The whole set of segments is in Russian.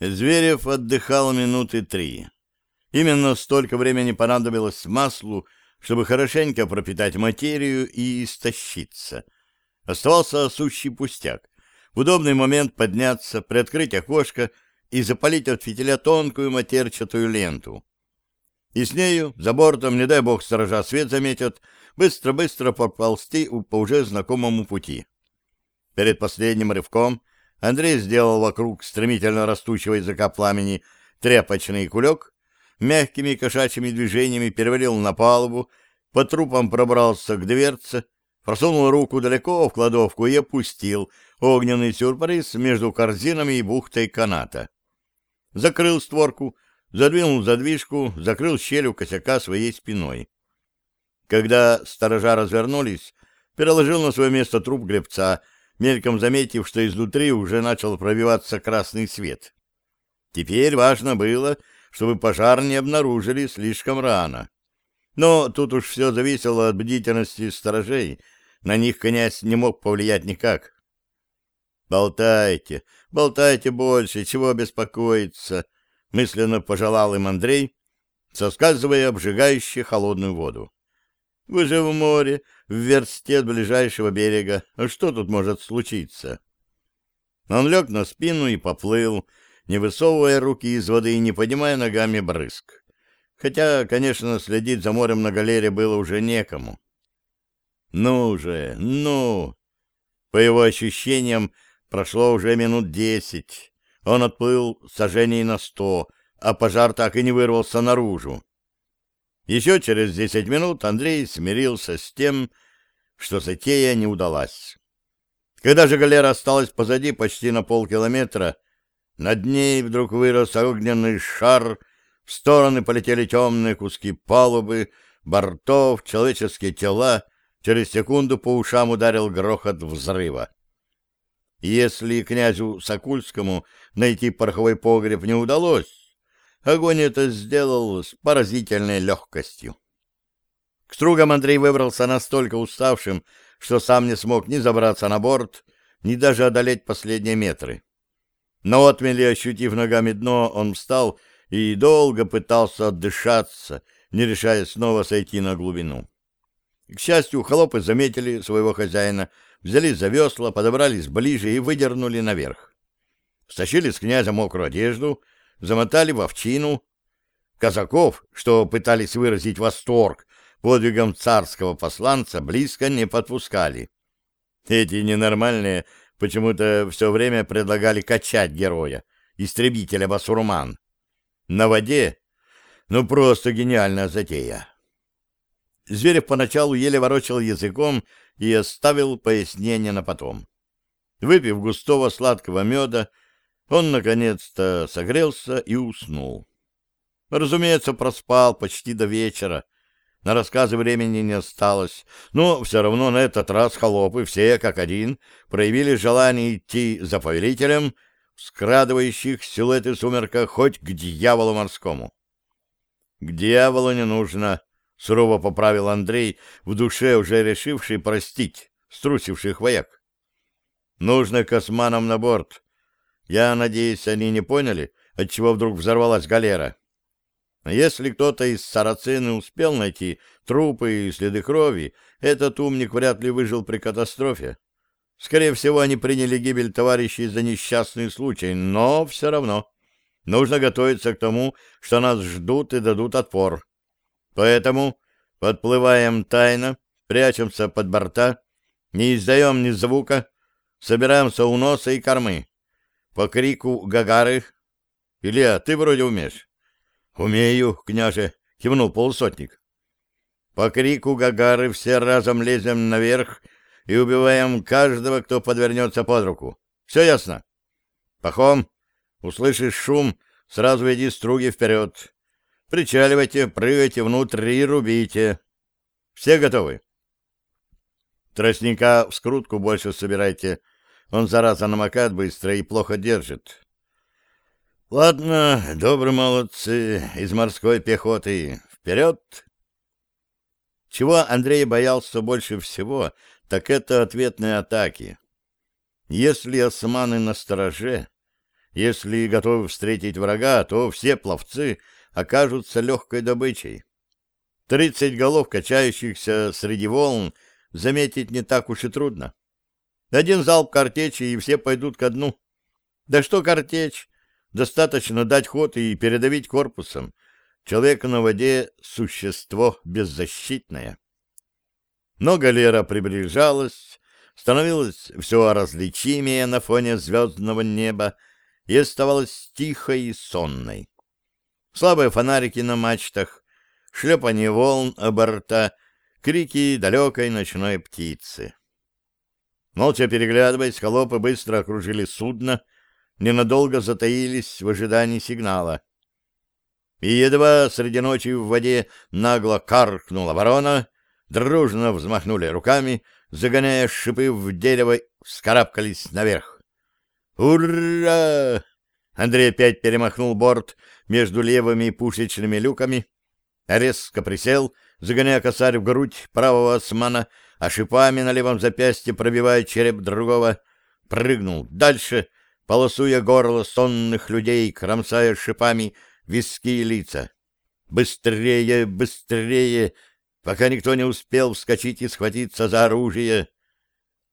Зверев отдыхал минуты три. Именно столько времени понадобилось маслу, чтобы хорошенько пропитать материю и истощиться. Оставался сущий пустяк. В удобный момент подняться, приоткрыть окошко и запалить от фитиля тонкую матерчатую ленту. И с нею, за бортом, не дай бог сторожа свет заметят, быстро-быстро поползти по уже знакомому пути. Перед последним рывком Андрей сделал вокруг стремительно растущего языка пламени тряпочный кулек, мягкими кошачьими движениями перевалил на палубу, по трупам пробрался к дверце, просунул руку далеко в кладовку и опустил огненный сюрприз между корзинами и бухтой каната. Закрыл створку, задвинул задвижку, закрыл щель у косяка своей спиной. Когда сторожа развернулись, переложил на свое место труп гребца, мельком заметив, что изнутри уже начал пробиваться красный свет. Теперь важно было, чтобы пожар не обнаружили слишком рано. Но тут уж все зависело от бдительности сторожей, на них князь не мог повлиять никак. «Болтайте, болтайте больше, чего беспокоиться», — мысленно пожелал им Андрей, соскальзывая обжигающую холодную воду. «Вы же в море, в версте от ближайшего берега. А что тут может случиться?» Он лег на спину и поплыл, не высовывая руки из воды и не поднимая ногами брызг. Хотя, конечно, следить за морем на галере было уже некому. «Ну же, ну!» По его ощущениям, прошло уже минут десять. Он отплыл сожжений на сто, а пожар так и не вырвался наружу. Еще через десять минут Андрей смирился с тем, что затея не удалась. Когда же галера осталась позади почти на полкилометра, над ней вдруг вырос огненный шар, в стороны полетели темные куски палубы, бортов, человеческие тела, через секунду по ушам ударил грохот взрыва. Если князю Сокульскому найти пороховой погреб не удалось, огонь это сделал с поразительной легкостью. К стругам Андрей выбрался настолько уставшим, что сам не смог ни забраться на борт, ни даже одолеть последние метры. Но отмели, ощутив ногами дно, он встал и долго пытался отдышаться, не решая снова сойти на глубину. К счастью, холопы заметили своего хозяина, взялись за весла, подобрались ближе и выдернули наверх. Стащили с князя мокрую одежду, замотали в овчину. Казаков, что пытались выразить восторг подвигом царского посланца, близко не подпускали. Эти ненормальные почему-то все время предлагали качать героя, истребителя басурман. На воде? Ну, просто гениальная затея. Зверев поначалу еле ворочал языком и оставил пояснение на потом. Выпив густого сладкого меда, он наконец-то согрелся и уснул. Разумеется, проспал почти до вечера, на рассказы времени не осталось, но все равно на этот раз холопы все, как один, проявили желание идти за повелителем, скрадывающих силуэты в сумерках хоть к дьяволу морскому. — К дьяволу не нужно, — сурово поправил Андрей, в душе уже решивший простить струсивших вояк. — Нужно косманам на борт. Я надеюсь, они не поняли, отчего вдруг взорвалась галера. — если кто-то из сарацины успел найти трупы и следы крови, этот умник вряд ли выжил при катастрофе. Скорее всего, они приняли гибель товарищей за несчастный случай, но все равно нужно готовиться к тому, что нас ждут и дадут отпор. Поэтому подплываем тайно, прячемся под борта, не издаем ни звука, собираемся у носа и кормы. По крику Гагары... Илья, ты вроде умеешь. «Умею, княже!» — кивнул полусотник. «По крику Гагары все разом лезем наверх и убиваем каждого, кто подвернется под руку. Все ясно?» «Пахом, услышишь шум, сразу веди струги вперед. Причаливайте, прыгайте внутрь и рубите. Все готовы?» «Тростника в скрутку больше собирайте. Он, зараза, намокает быстро и плохо держит. Ладно, добрые молодцы из морской пехоты. Вперед! Чего Андрей боялся больше всего, так это ответные атаки. Если османы на стороже, Если готовы встретить врага, то все пловцы окажутся легкой добычей. Тридцать голов, качающихся среди волн, заметить не так уж и трудно. Один залп картечи, и все пойдут ко дну. Да что картечь? Достаточно дать ход и передавить корпусом. Человек на воде — существо беззащитное. Но галера приближалась, становилась все различимее на фоне звездного неба, и оставалась тихой и сонной. Слабые фонарики на мачтах, шлепание волн о борта, крики далекой ночной птицы. Молча переглядываясь, холопы быстро окружили судно, ненадолго затаились в ожидании сигнала. И едва среди ночи в воде нагло каркнула ворона, дружно взмахнули руками, загоняя шипы в дерево, вскарабкались наверх. «Ура!» Андрей опять перемахнул борт между левыми пушечными люками, резко присел, загоняя косарь в грудь правого османа, а шипами на левом запястье пробивая череп другого, прыгнул дальше, полосуя горло сонных людей, кромсая шипами виски и лица. Быстрее, быстрее, пока никто не успел вскочить и схватиться за оружие.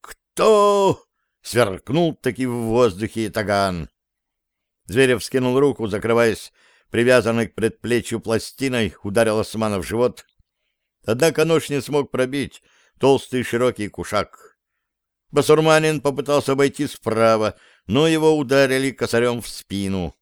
«Кто?» Сверкнул таки в воздухе таган. Зверев скинул руку, закрываясь привязанной к предплечью пластиной, ударил османа в живот. Однако нож не смог пробить толстый широкий кушак. Басурманин попытался обойти справа, но его ударили косарем в спину.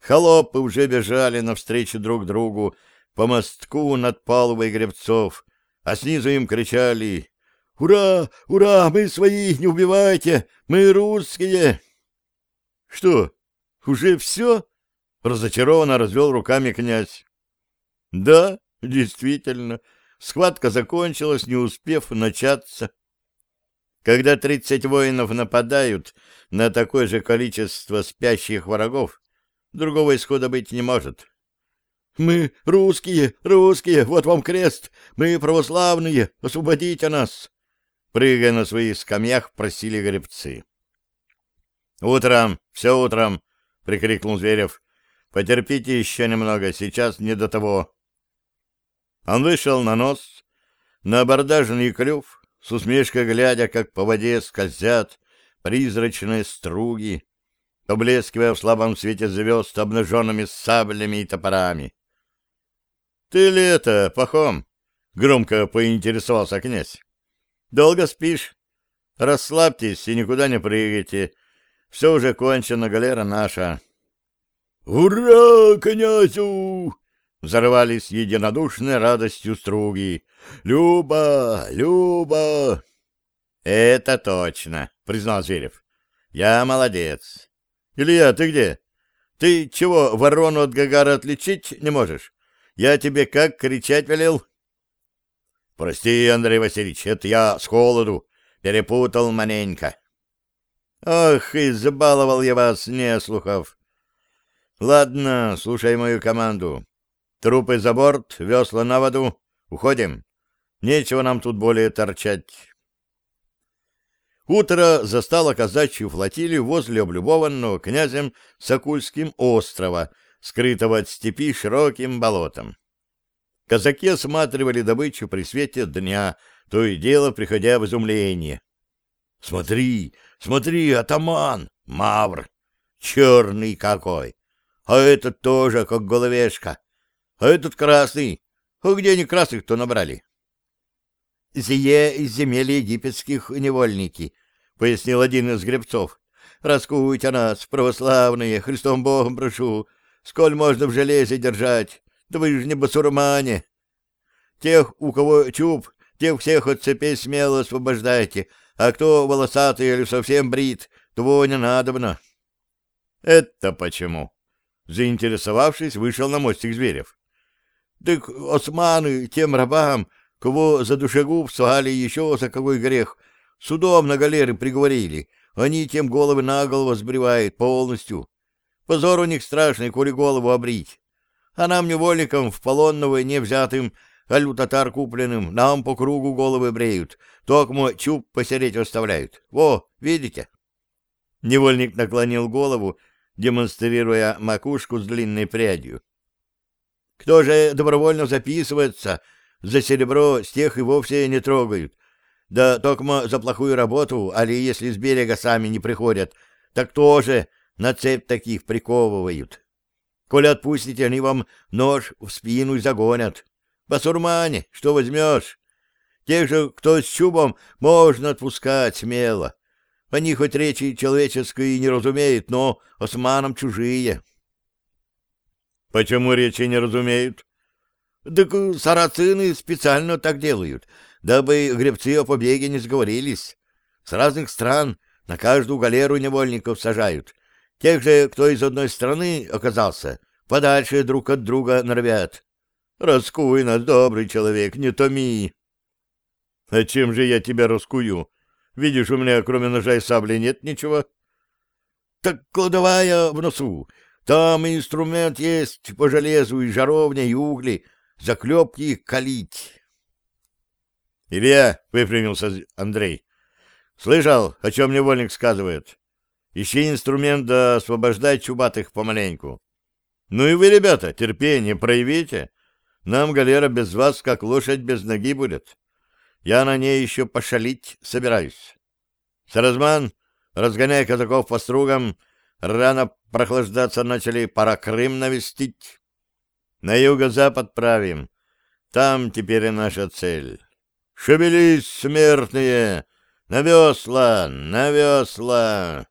Холопы уже бежали навстречу друг другу по мостку над палубой гребцов, а снизу им кричали «Ура! Ура! Мы свои! Не убивайте! Мы русские!» «Что, уже все?» — разочарованно развел руками князь. «Да, действительно, схватка закончилась, не успев начаться. Когда тридцать воинов нападают на такое же количество спящих врагов, другого исхода быть не может». «Мы русские, русские, вот вам крест, мы православные, освободите нас!» Прыгая на своих скамьях, просили гребцы. «Утром, все утром!» — прикрикнул Зверев. «Потерпите еще немного, сейчас не до того». Он вышел на нос, на абордажный клюв, с усмешкой глядя, как по воде скользят призрачные струги, поблескивая в слабом свете звезд обнаженными саблями и топорами. — Ты ли это, Пахом? — громко поинтересовался князь. Долго спишь? Расслабьтесь и никуда не прыгайте. Все уже кончено, галера наша. «Ура, князю!» Взорвались единодушной радостью струги. «Люба! Люба!» «Это точно!» — признал Зверев. «Я молодец!» «Илья, ты где? Ты чего, ворону от Гагара отличить не можешь? Я тебе как кричать велел?» — Прости, Андрей Васильевич, это я с холоду перепутал маненько. — Ох, и забаловал я вас, не слухов. Ладно, слушай мою команду. Трупы за борт, весла на воду. Уходим. Нечего нам тут более торчать. Утро застало казачью флотилию возле облюбованного князем Сокульским острова, скрытого от степи широким болотом. Казаки осматривали добычу при свете дня, то и дело приходя в изумление. — Смотри, смотри, атаман, мавр, черный какой! А этот тоже, как головешка. А этот красный. А где они красных-то набрали? — Сие из земель египетских невольники, — пояснил один из гребцов. — Раскуйте нас, православные, Христом Богом прошу, сколь можно в железе держать. Да вы же не басурмане. Тех, у кого чуб, тех всех от цепей смело освобождайте, а кто волосатый или совсем брит, того не надобно. — Это почему? Заинтересовавшись, вышел на мостик Зверев. — Так османы тем рабам, кого за душегубство али еще за какой грех, судом на галеры приговорили, они тем головы на голову сбривают полностью. Позор у них страшный, коли голову обрить а нам, невольникам, в полонного не взятым, аль татар купленным, нам по кругу головы бреют, токмо чуб посереть оставляют. Во, видите?» Невольник наклонил голову, демонстрируя макушку с длинной прядью. Кто же добровольно записывается, за серебро с тех и вовсе не трогают. Да только за плохую работу, али если с берега сами не приходят, так тоже на цепь таких приковывают. Коли отпустите, они вам нож в спину загонят. Басурмане, что возьмешь? Тех же, кто с чубом, можно отпускать смело. Они хоть речи человеческой не разумеют, но османам чужие. Почему речи не разумеют? Так сарацины специально так делают, дабы гребцы о побеге не сговорились. С разных стран на каждую галеру невольников сажают. Тех же, кто из одной страны оказался, подальше друг от друга норовят. Раскуй нас, добрый человек, не томи. А чем же я тебя раскую? Видишь, у меня кроме ножа и сабли нет ничего. Так кладовая в носу, там инструмент есть по железу и жаровня, и угли, заклепки их калить. Илья, — выпрямился Андрей, — слышал, о чем невольник сказывает? Ищи инструмент да освобождай чубатых помаленьку. Ну и вы, ребята, терпение проявите. Нам галера без вас, как лошадь без ноги будет. Я на ней еще пошалить собираюсь. Саразман, разгоняй казаков по стругам, Рано прохлаждаться начали, пора Крым навестить. На юго-запад правим. Там теперь и наша цель. Шевелись, смертные! На весла, на весла!